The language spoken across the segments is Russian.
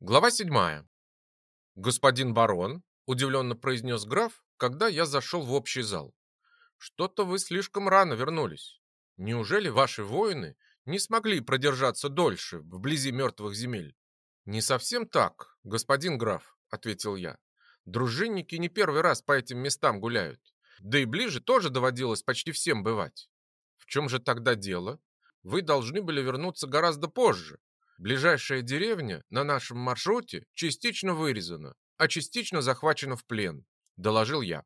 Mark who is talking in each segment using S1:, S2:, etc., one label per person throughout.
S1: Глава седьмая. «Господин барон», — удивленно произнес граф, когда я зашел в общий зал, — «что-то вы слишком рано вернулись. Неужели ваши воины не смогли продержаться дольше вблизи мертвых земель?» «Не совсем так, господин граф», — ответил я. «Дружинники не первый раз по этим местам гуляют. Да и ближе тоже доводилось почти всем бывать. В чем же тогда дело? Вы должны были вернуться гораздо позже, Ближайшая деревня на нашем маршруте частично вырезана, а частично захвачена в плен, доложил я.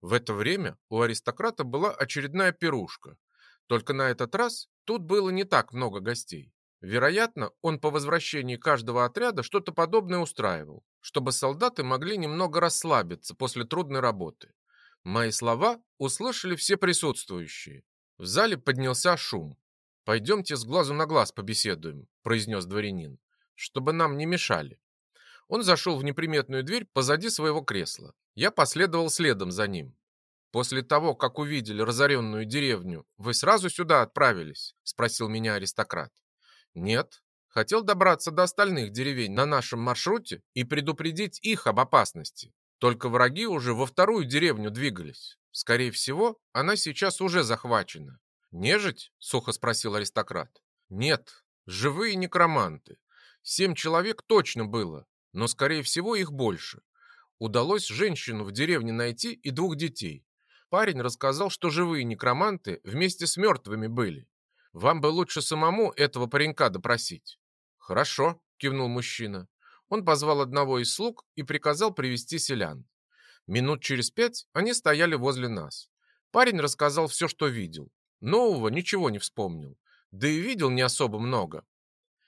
S1: В это время у аристократа была очередная пирушка. Только на этот раз тут было не так много гостей. Вероятно, он по возвращении каждого отряда что-то подобное устраивал, чтобы солдаты могли немного расслабиться после трудной работы. Мои слова услышали все присутствующие. В зале поднялся шум. «Пойдемте с глазу на глаз побеседуем», — произнес дворянин, «чтобы нам не мешали». Он зашел в неприметную дверь позади своего кресла. Я последовал следом за ним. «После того, как увидели разоренную деревню, вы сразу сюда отправились?» — спросил меня аристократ. «Нет. Хотел добраться до остальных деревень на нашем маршруте и предупредить их об опасности. Только враги уже во вторую деревню двигались. Скорее всего, она сейчас уже захвачена. «Нежить?» — сухо спросил аристократ. «Нет, живые некроманты. Семь человек точно было, но, скорее всего, их больше. Удалось женщину в деревне найти и двух детей. Парень рассказал, что живые некроманты вместе с мертвыми были. Вам бы лучше самому этого паренька допросить». «Хорошо», — кивнул мужчина. Он позвал одного из слуг и приказал привести селян. Минут через пять они стояли возле нас. Парень рассказал все, что видел. Нового ничего не вспомнил, да и видел не особо много.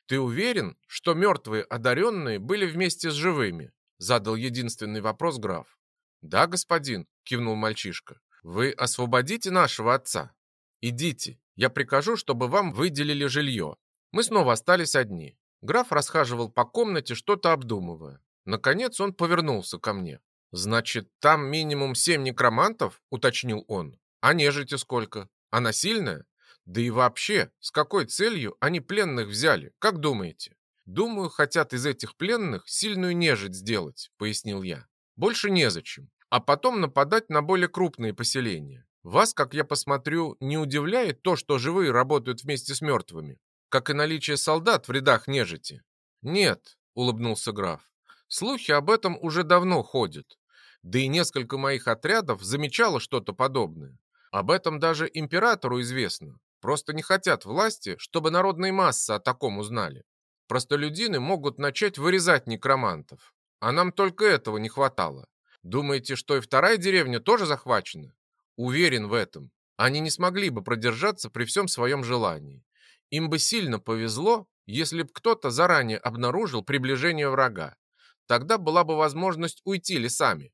S1: «Ты уверен, что мертвые одаренные были вместе с живыми?» задал единственный вопрос граф. «Да, господин», — кивнул мальчишка. «Вы освободите нашего отца? Идите, я прикажу, чтобы вам выделили жилье». Мы снова остались одни. Граф расхаживал по комнате, что-то обдумывая. Наконец он повернулся ко мне. «Значит, там минимум семь некромантов?» — уточнил он. «А нежити сколько?» Она сильная? Да и вообще, с какой целью они пленных взяли, как думаете? Думаю, хотят из этих пленных сильную нежить сделать, пояснил я. Больше незачем. А потом нападать на более крупные поселения. Вас, как я посмотрю, не удивляет то, что живые работают вместе с мертвыми, как и наличие солдат в рядах нежити? Нет, улыбнулся граф. Слухи об этом уже давно ходят. Да и несколько моих отрядов замечало что-то подобное. Об этом даже императору известно. Просто не хотят власти, чтобы народные массы о таком узнали. Простолюдины могут начать вырезать некромантов. А нам только этого не хватало. Думаете, что и вторая деревня тоже захвачена? Уверен в этом. Они не смогли бы продержаться при всем своем желании. Им бы сильно повезло, если бы кто-то заранее обнаружил приближение врага. Тогда была бы возможность уйти лесами.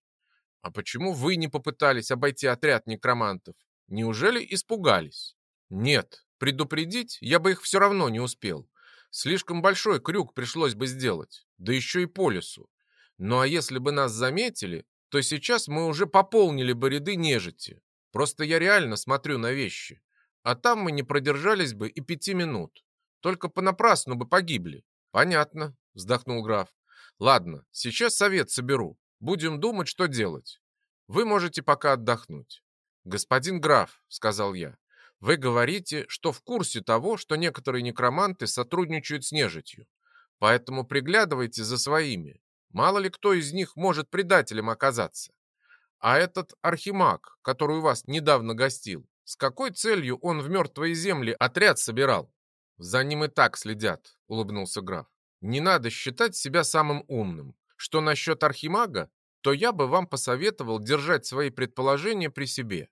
S1: А почему вы не попытались обойти отряд некромантов? Неужели испугались? Нет, предупредить я бы их все равно не успел. Слишком большой крюк пришлось бы сделать, да еще и по лесу. Ну а если бы нас заметили, то сейчас мы уже пополнили бы ряды нежити. Просто я реально смотрю на вещи. А там мы не продержались бы и пяти минут. Только понапрасну бы погибли. Понятно, вздохнул граф. Ладно, сейчас совет соберу. Будем думать, что делать. Вы можете пока отдохнуть. «Господин граф», — сказал я, — «вы говорите, что в курсе того, что некоторые некроманты сотрудничают с нежитью. Поэтому приглядывайте за своими. Мало ли кто из них может предателем оказаться. А этот архимаг, который у вас недавно гостил, с какой целью он в мертвые земли отряд собирал?» «За ним и так следят», — улыбнулся граф. «Не надо считать себя самым умным. Что насчет архимага, то я бы вам посоветовал держать свои предположения при себе.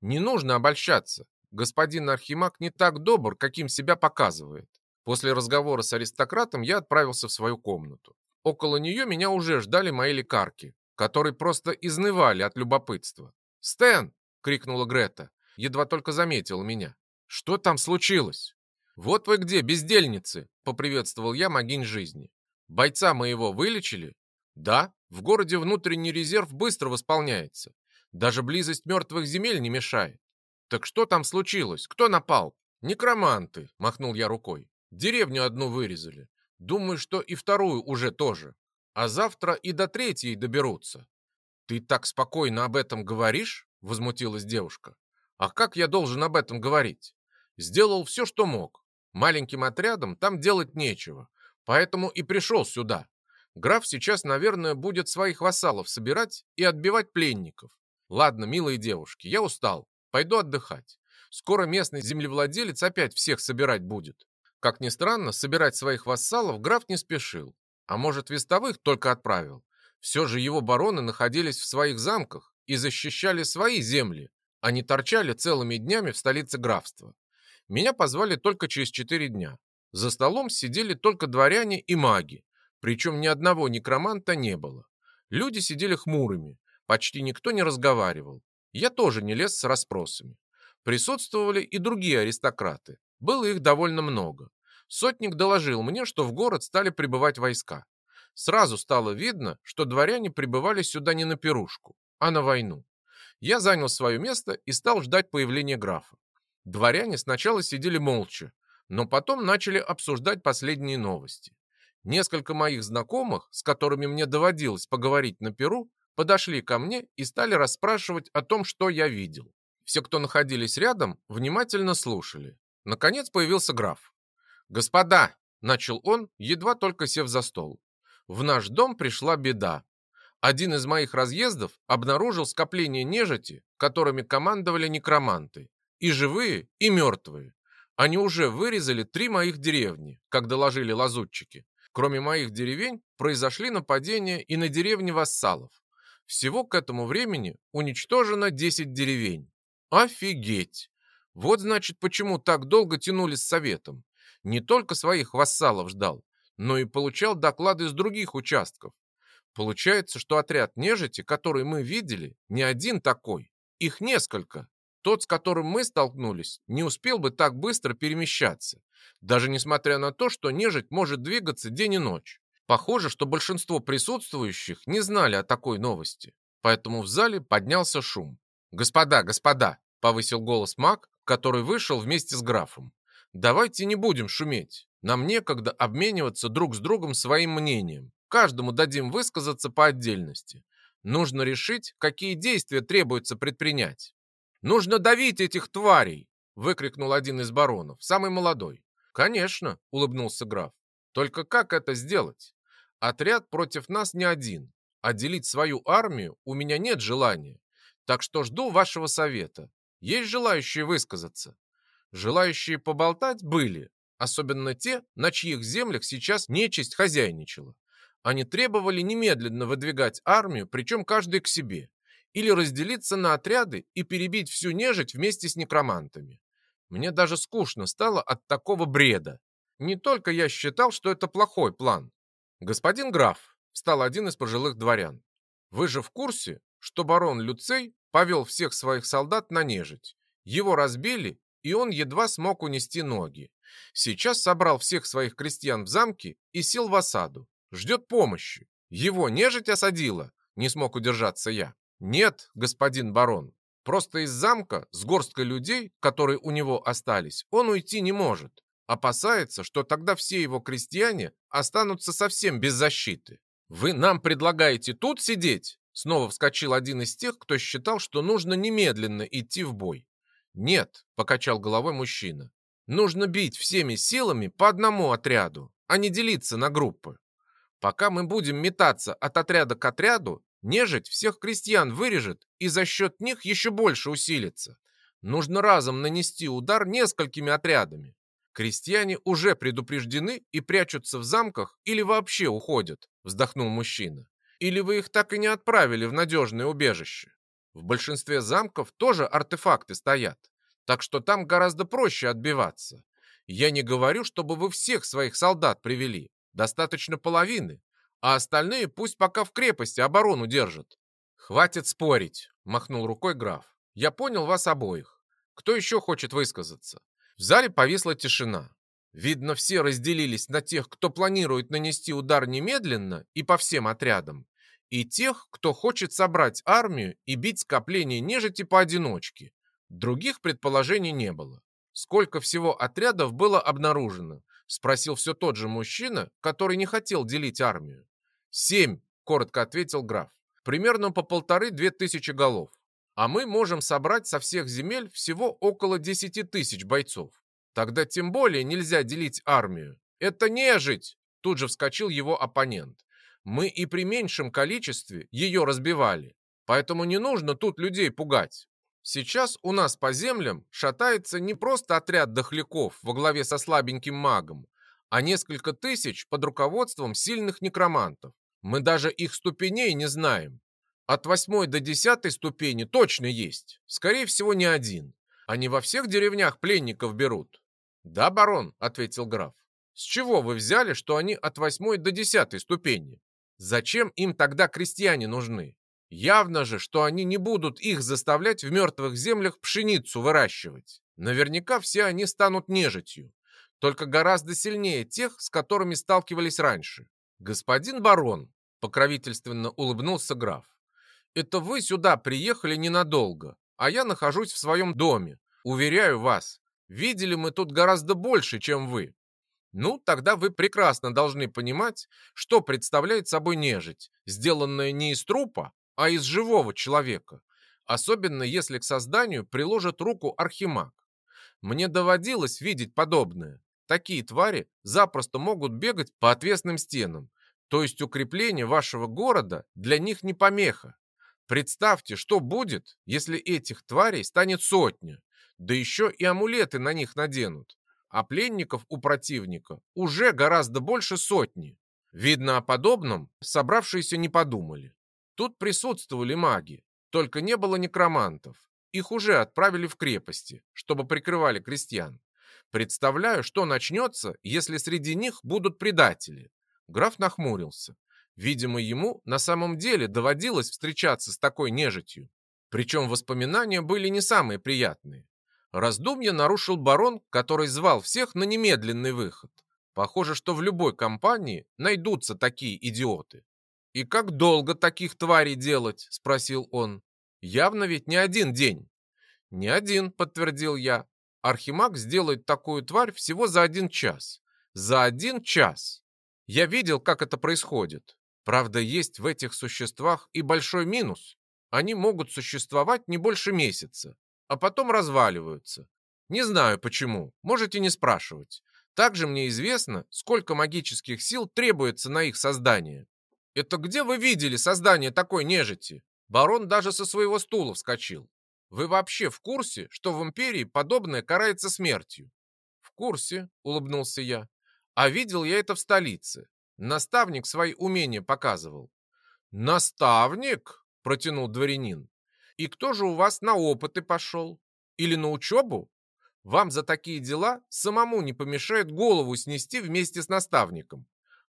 S1: Не нужно обольщаться. Господин Архимаг не так добр, каким себя показывает. После разговора с аристократом я отправился в свою комнату. Около нее меня уже ждали мои лекарки, которые просто изнывали от любопытства. «Стэн!» — крикнула Грета, едва только заметила меня. «Что там случилось?» «Вот вы где, бездельницы!» — поприветствовал я могинь жизни. «Бойца моего вылечили?» «Да, в городе внутренний резерв быстро восполняется. Даже близость мертвых земель не мешает. Так что там случилось? Кто напал? Некроманты, махнул я рукой. Деревню одну вырезали. Думаю, что и вторую уже тоже. А завтра и до третьей доберутся. Ты так спокойно об этом говоришь? Возмутилась девушка. А как я должен об этом говорить? Сделал все, что мог. Маленьким отрядом там делать нечего. Поэтому и пришел сюда. Граф сейчас, наверное, будет своих вассалов собирать и отбивать пленников. Ладно, милые девушки, я устал. Пойду отдыхать. Скоро местный землевладелец опять всех собирать будет. Как ни странно, собирать своих вассалов граф не спешил. А может, вестовых только отправил. Все же его бароны находились в своих замках и защищали свои земли, а не торчали целыми днями в столице графства. Меня позвали только через четыре дня. За столом сидели только дворяне и маги, причем ни одного некроманта не было. Люди сидели хмурыми, почти никто не разговаривал. Я тоже не лез с расспросами. Присутствовали и другие аристократы. Было их довольно много. Сотник доложил мне, что в город стали прибывать войска. Сразу стало видно, что дворяне прибывали сюда не на пирушку, а на войну. Я занял свое место и стал ждать появления графа. Дворяне сначала сидели молча, но потом начали обсуждать последние новости. Несколько моих знакомых, с которыми мне доводилось поговорить на Перу, подошли ко мне и стали расспрашивать о том, что я видел. Все, кто находились рядом, внимательно слушали. Наконец появился граф. «Господа!» – начал он, едва только сев за стол. «В наш дом пришла беда. Один из моих разъездов обнаружил скопление нежити, которыми командовали некроманты. И живые, и мертвые. Они уже вырезали три моих деревни, как доложили лазутчики. Кроме моих деревень, произошли нападения и на деревни вассалов. Всего к этому времени уничтожено 10 деревень. Офигеть! Вот значит, почему так долго тянули с советом. Не только своих вассалов ждал, но и получал доклады с других участков. Получается, что отряд нежити, который мы видели, не один такой. Их несколько. Тот, с которым мы столкнулись, не успел бы так быстро перемещаться, даже несмотря на то, что нежить может двигаться день и ночь. Похоже, что большинство присутствующих не знали о такой новости, поэтому в зале поднялся шум. «Господа, господа!» — повысил голос маг, который вышел вместе с графом. «Давайте не будем шуметь. Нам некогда обмениваться друг с другом своим мнением. Каждому дадим высказаться по отдельности. Нужно решить, какие действия требуется предпринять. «Нужно давить этих тварей!» — выкрикнул один из баронов, самый молодой. «Конечно», — улыбнулся граф. «Только как это сделать? Отряд против нас не один, а делить свою армию у меня нет желания. Так что жду вашего совета. Есть желающие высказаться?» Желающие поболтать были, особенно те, на чьих землях сейчас нечисть хозяйничала. Они требовали немедленно выдвигать армию, причем каждый к себе или разделиться на отряды и перебить всю нежить вместе с некромантами. Мне даже скучно стало от такого бреда. Не только я считал, что это плохой план. Господин граф, стал один из пожилых дворян. Вы же в курсе, что барон Люцей повел всех своих солдат на нежить. Его разбили, и он едва смог унести ноги. Сейчас собрал всех своих крестьян в замке и сел в осаду. Ждет помощи. Его нежить осадила, не смог удержаться я. «Нет, господин барон, просто из замка с горсткой людей, которые у него остались, он уйти не может. Опасается, что тогда все его крестьяне останутся совсем без защиты. Вы нам предлагаете тут сидеть?» Снова вскочил один из тех, кто считал, что нужно немедленно идти в бой. «Нет», — покачал головой мужчина, — «нужно бить всеми силами по одному отряду, а не делиться на группы. Пока мы будем метаться от отряда к отряду, Нежить всех крестьян вырежет и за счет них еще больше усилится. Нужно разом нанести удар несколькими отрядами. Крестьяне уже предупреждены и прячутся в замках или вообще уходят, вздохнул мужчина. Или вы их так и не отправили в надежное убежище? В большинстве замков тоже артефакты стоят, так что там гораздо проще отбиваться. Я не говорю, чтобы вы всех своих солдат привели, достаточно половины, а остальные пусть пока в крепости оборону держат. Хватит спорить, махнул рукой граф. Я понял вас обоих. Кто еще хочет высказаться? В зале повисла тишина. Видно, все разделились на тех, кто планирует нанести удар немедленно и по всем отрядам, и тех, кто хочет собрать армию и бить скопление нежити поодиночке. Других предположений не было. Сколько всего отрядов было обнаружено, Спросил все тот же мужчина, который не хотел делить армию. Семь, коротко ответил граф. Примерно по полторы-две тысячи голов. А мы можем собрать со всех земель всего около десяти тысяч бойцов. Тогда тем более нельзя делить армию. Это нежить! Тут же вскочил его оппонент. Мы и при меньшем количестве ее разбивали. Поэтому не нужно тут людей пугать. Сейчас у нас по землям шатается не просто отряд дохляков во главе со слабеньким магом, а несколько тысяч под руководством сильных некромантов. Мы даже их ступеней не знаем. От восьмой до десятой ступени точно есть. Скорее всего, не один. Они во всех деревнях пленников берут. Да, барон, ответил граф. С чего вы взяли, что они от восьмой до десятой ступени? Зачем им тогда крестьяне нужны? Явно же, что они не будут их заставлять в мертвых землях пшеницу выращивать. Наверняка все они станут нежитью, только гораздо сильнее тех, с которыми сталкивались раньше. Господин барон, покровительственно улыбнулся граф, это вы сюда приехали ненадолго, а я нахожусь в своем доме. Уверяю вас, видели мы тут гораздо больше, чем вы. Ну, тогда вы прекрасно должны понимать, что представляет собой нежить, сделанная не из трупа, а из живого человека, особенно если к созданию приложит руку архимаг. Мне доводилось видеть подобное. Такие твари запросто могут бегать по отвесным стенам, то есть укрепление вашего города для них не помеха. Представьте, что будет, если этих тварей станет сотня, да еще и амулеты на них наденут, а пленников у противника уже гораздо больше сотни. Видно, о подобном собравшиеся не подумали. Тут присутствовали маги, только не было некромантов. Их уже отправили в крепости, чтобы прикрывали крестьян. Представляю, что начнется, если среди них будут предатели. Граф нахмурился. Видимо, ему на самом деле доводилось встречаться с такой нежитью. Причем воспоминания были не самые приятные. Раздумье нарушил барон, который звал всех на немедленный выход. Похоже, что в любой компании найдутся такие идиоты. «И как долго таких тварей делать?» – спросил он. «Явно ведь не один день». «Не один», – подтвердил я. «Архимаг сделает такую тварь всего за один час. За один час. Я видел, как это происходит. Правда, есть в этих существах и большой минус. Они могут существовать не больше месяца, а потом разваливаются. Не знаю почему, можете не спрашивать. Также мне известно, сколько магических сил требуется на их создание. «Это где вы видели создание такой нежити?» Барон даже со своего стула вскочил. «Вы вообще в курсе, что в Империи подобное карается смертью?» «В курсе», — улыбнулся я. «А видел я это в столице. Наставник свои умения показывал». «Наставник?» — протянул дворянин. «И кто же у вас на опыты пошел? Или на учебу? Вам за такие дела самому не помешает голову снести вместе с наставником.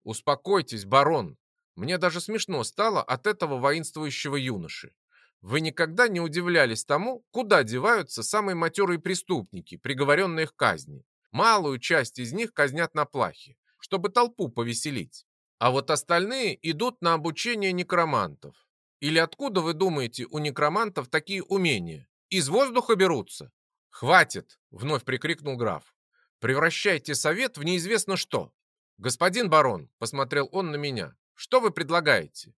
S1: Успокойтесь, барон, мне даже смешно стало от этого воинствующего юноши. Вы никогда не удивлялись тому, куда деваются самые матерые преступники, приговоренные к казни. Малую часть из них казнят на плахе, чтобы толпу повеселить. А вот остальные идут на обучение некромантов. Или откуда, вы думаете, у некромантов такие умения? Из воздуха берутся? «Хватит!» — вновь прикрикнул граф. «Превращайте совет в неизвестно что!» «Господин барон!» — посмотрел он на меня. Что вы предлагаете?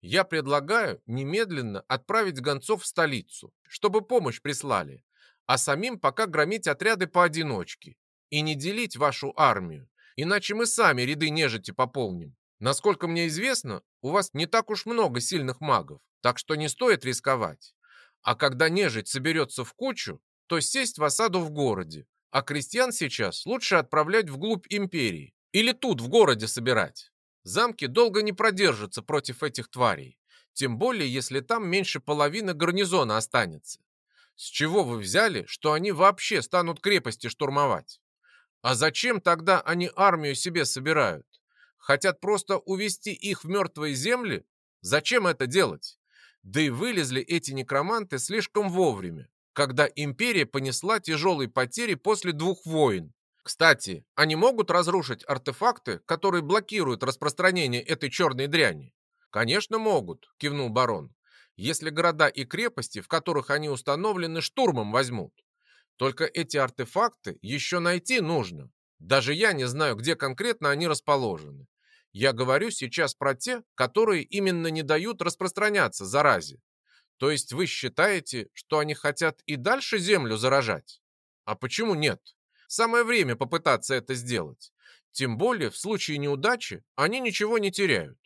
S1: Я предлагаю немедленно отправить гонцов в столицу, чтобы помощь прислали, а самим пока громить отряды поодиночке и не делить вашу армию, иначе мы сами ряды нежити пополним. Насколько мне известно, у вас не так уж много сильных магов, так что не стоит рисковать. А когда нежить соберется в кучу, то сесть в осаду в городе, а крестьян сейчас лучше отправлять вглубь империи или тут в городе собирать. Замки долго не продержатся против этих тварей, тем более если там меньше половины гарнизона останется. С чего вы взяли, что они вообще станут крепости штурмовать? А зачем тогда они армию себе собирают? Хотят просто увести их в мертвые земли? Зачем это делать? Да и вылезли эти некроманты слишком вовремя, когда империя понесла тяжелые потери после двух войн. Кстати, они могут разрушить артефакты, которые блокируют распространение этой черной дряни? Конечно, могут, кивнул барон. Если города и крепости, в которых они установлены, штурмом возьмут. Только эти артефакты еще найти нужно. Даже я не знаю, где конкретно они расположены. Я говорю сейчас про те, которые именно не дают распространяться заразе. То есть вы считаете, что они хотят и дальше землю заражать? А почему нет? Самое время попытаться это сделать. Тем более в случае неудачи они ничего не теряют.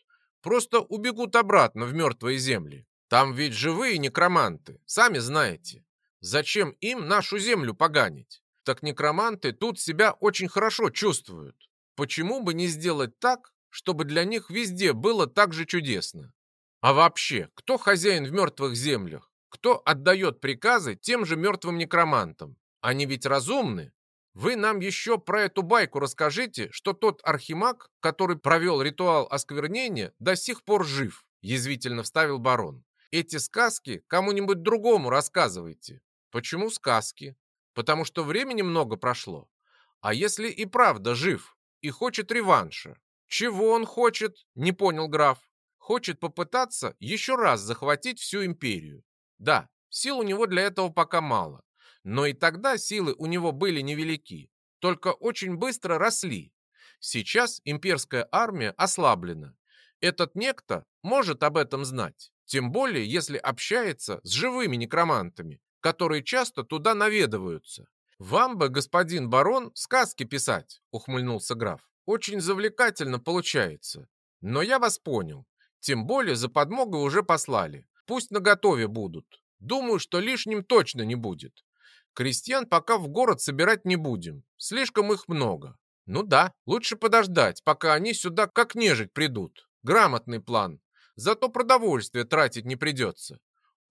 S1: Просто убегут обратно в мертвые земли. Там ведь живые некроманты, сами знаете. Зачем им нашу землю поганить? Так некроманты тут себя очень хорошо чувствуют. Почему бы не сделать так, чтобы для них везде было так же чудесно? А вообще, кто хозяин в мертвых землях? Кто отдает приказы тем же мертвым некромантам? Они ведь разумны. Вы нам еще про эту байку расскажите, что тот архимаг, который провел ритуал осквернения, до сих пор жив, язвительно вставил барон. Эти сказки кому-нибудь другому рассказывайте. Почему сказки? Потому что времени много прошло. А если и правда жив и хочет реванша? Чего он хочет? Не понял граф хочет попытаться еще раз захватить всю империю. Да, сил у него для этого пока мало, но и тогда силы у него были невелики, только очень быстро росли. Сейчас имперская армия ослаблена. Этот некто может об этом знать, тем более если общается с живыми некромантами, которые часто туда наведываются. «Вам бы, господин барон, сказки писать», — ухмыльнулся граф. «Очень завлекательно получается. Но я вас понял. Тем более за подмогой уже послали. Пусть наготове будут. Думаю, что лишним точно не будет. Крестьян пока в город собирать не будем. Слишком их много. Ну да, лучше подождать, пока они сюда как нежить придут. Грамотный план. Зато продовольствие тратить не придется.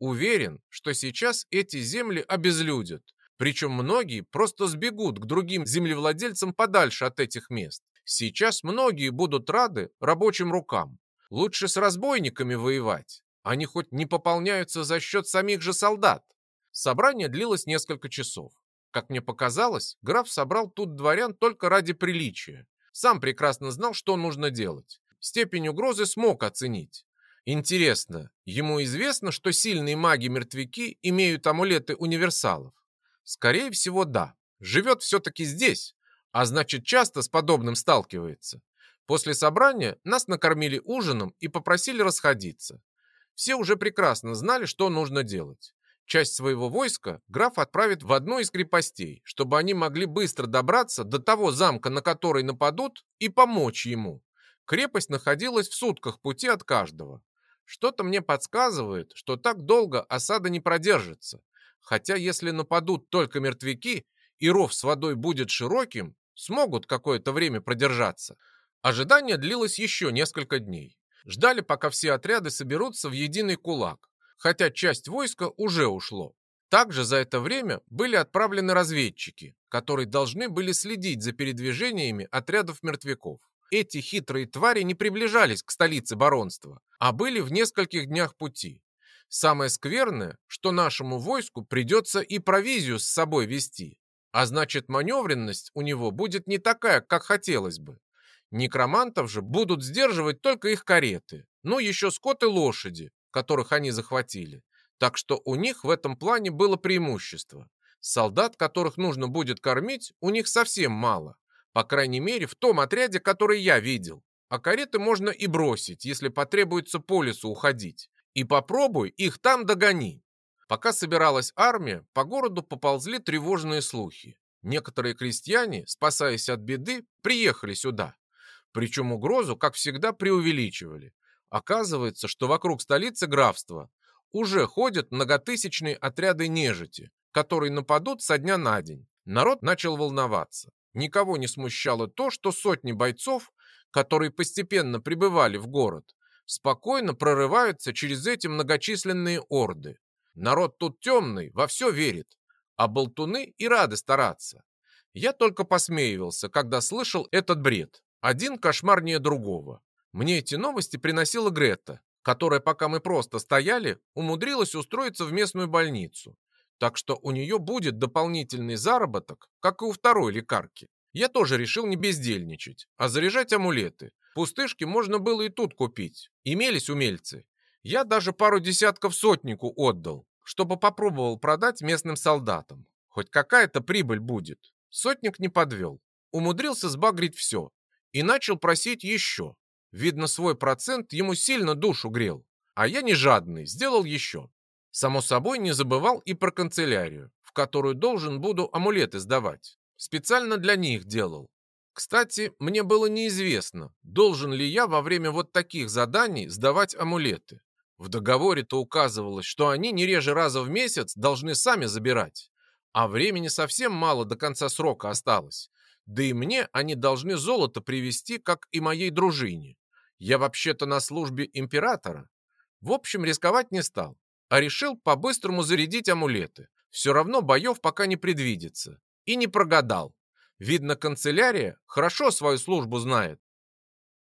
S1: Уверен, что сейчас эти земли обезлюдят. Причем многие просто сбегут к другим землевладельцам подальше от этих мест. Сейчас многие будут рады рабочим рукам. Лучше с разбойниками воевать. Они хоть не пополняются за счет самих же солдат. Собрание длилось несколько часов. Как мне показалось, граф собрал тут дворян только ради приличия. Сам прекрасно знал, что нужно делать. Степень угрозы смог оценить. Интересно, ему известно, что сильные маги-мертвяки имеют амулеты универсалов? Скорее всего, да. Живет все-таки здесь, а значит, часто с подобным сталкивается. После собрания нас накормили ужином и попросили расходиться. Все уже прекрасно знали, что нужно делать. Часть своего войска граф отправит в одну из крепостей, чтобы они могли быстро добраться до того замка, на который нападут, и помочь ему. Крепость находилась в сутках пути от каждого. Что-то мне подсказывает, что так долго осада не продержится. Хотя если нападут только мертвяки, и ров с водой будет широким, смогут какое-то время продержаться. Ожидание длилось еще несколько дней. Ждали, пока все отряды соберутся в единый кулак, хотя часть войска уже ушло. Также за это время были отправлены разведчики, которые должны были следить за передвижениями отрядов мертвяков. Эти хитрые твари не приближались к столице баронства, а были в нескольких днях пути. Самое скверное, что нашему войску придется и провизию с собой вести, а значит маневренность у него будет не такая, как хотелось бы. Некромантов же будут сдерживать только их кареты, ну еще скот и лошади, которых они захватили. Так что у них в этом плане было преимущество. Солдат, которых нужно будет кормить, у них совсем мало. По крайней мере, в том отряде, который я видел. А кареты можно и бросить, если потребуется по лесу уходить. И попробуй их там догони. Пока собиралась армия, по городу поползли тревожные слухи. Некоторые крестьяне, спасаясь от беды, приехали сюда. Причем угрозу, как всегда, преувеличивали. Оказывается, что вокруг столицы графства уже ходят многотысячные отряды нежити, которые нападут со дня на день. Народ начал волноваться. Никого не смущало то, что сотни бойцов, которые постепенно прибывали в город, спокойно прорываются через эти многочисленные орды. Народ тут темный, во все верит, а болтуны и рады стараться. Я только посмеивался, когда слышал этот бред. Один кошмарнее другого. Мне эти новости приносила Грета, которая, пока мы просто стояли, умудрилась устроиться в местную больницу. Так что у нее будет дополнительный заработок, как и у второй лекарки. Я тоже решил не бездельничать, а заряжать амулеты. Пустышки можно было и тут купить. Имелись умельцы. Я даже пару десятков сотнику отдал, чтобы попробовал продать местным солдатам. Хоть какая-то прибыль будет. Сотник не подвел. умудрился сбагрить все и начал просить еще. Видно, свой процент ему сильно душу грел, а я не жадный, сделал еще. Само собой, не забывал и про канцелярию, в которую должен буду амулеты сдавать. Специально для них делал. Кстати, мне было неизвестно, должен ли я во время вот таких заданий сдавать амулеты. В договоре-то указывалось, что они не реже раза в месяц должны сами забирать. А времени совсем мало до конца срока осталось. Да и мне они должны золото привезти, как и моей дружине. Я вообще-то на службе императора. В общем, рисковать не стал, а решил по-быстрому зарядить амулеты. Все равно боев пока не предвидится. И не прогадал. Видно, канцелярия хорошо свою службу знает.